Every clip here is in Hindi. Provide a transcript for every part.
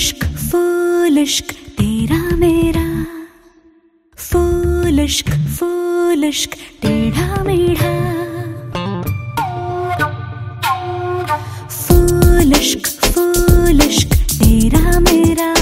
फूलिश्क फूलिश्क तेरा मेरा फूलिश्क फूलिश्क टेढ़ा मेढ़ा। फूलिश्क फूलिश्क तेरा मेरा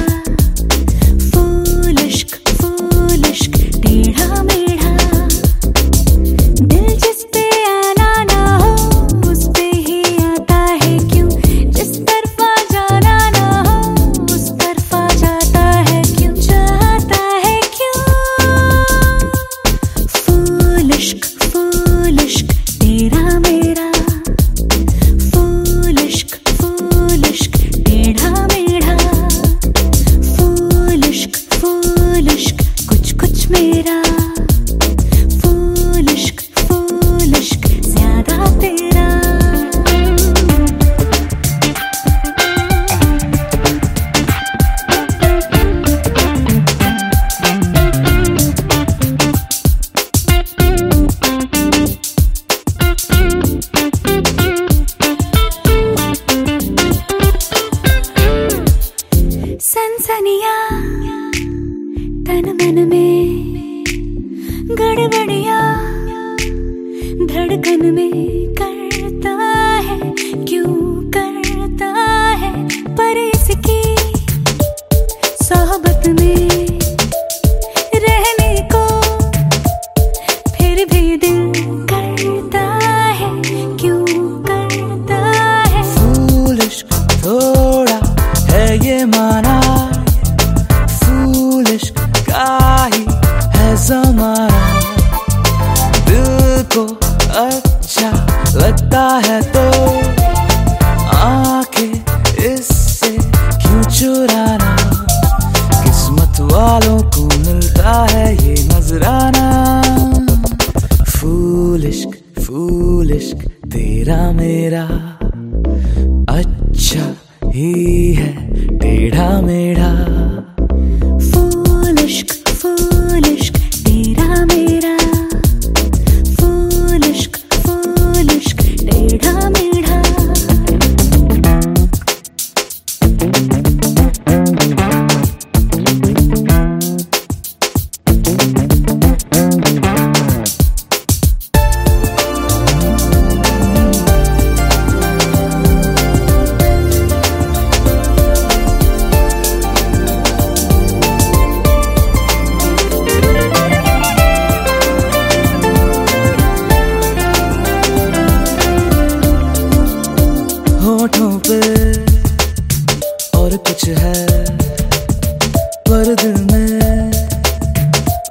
तेरा फूल इश्क फूल इश्क ज्यादा तेरा सनसनिया तन मन में, गड़बड़िया धड़कन में करता है, क्यों करता है, पर इसकी सोहबत में ही है टेढ़ा मेढ़ा। और कुछ है पर दिल में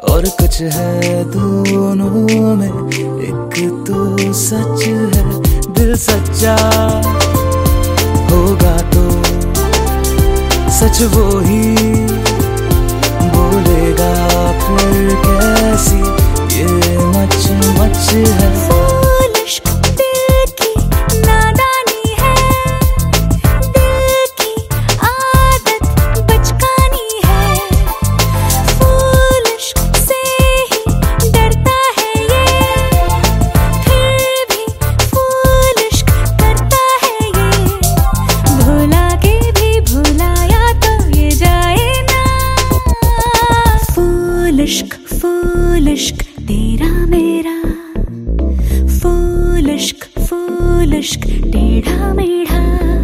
और कुछ है दोनों में। एक तो सच है, दिल सच्चा होगा तो सच वो ही लुष्क टेढा मेढा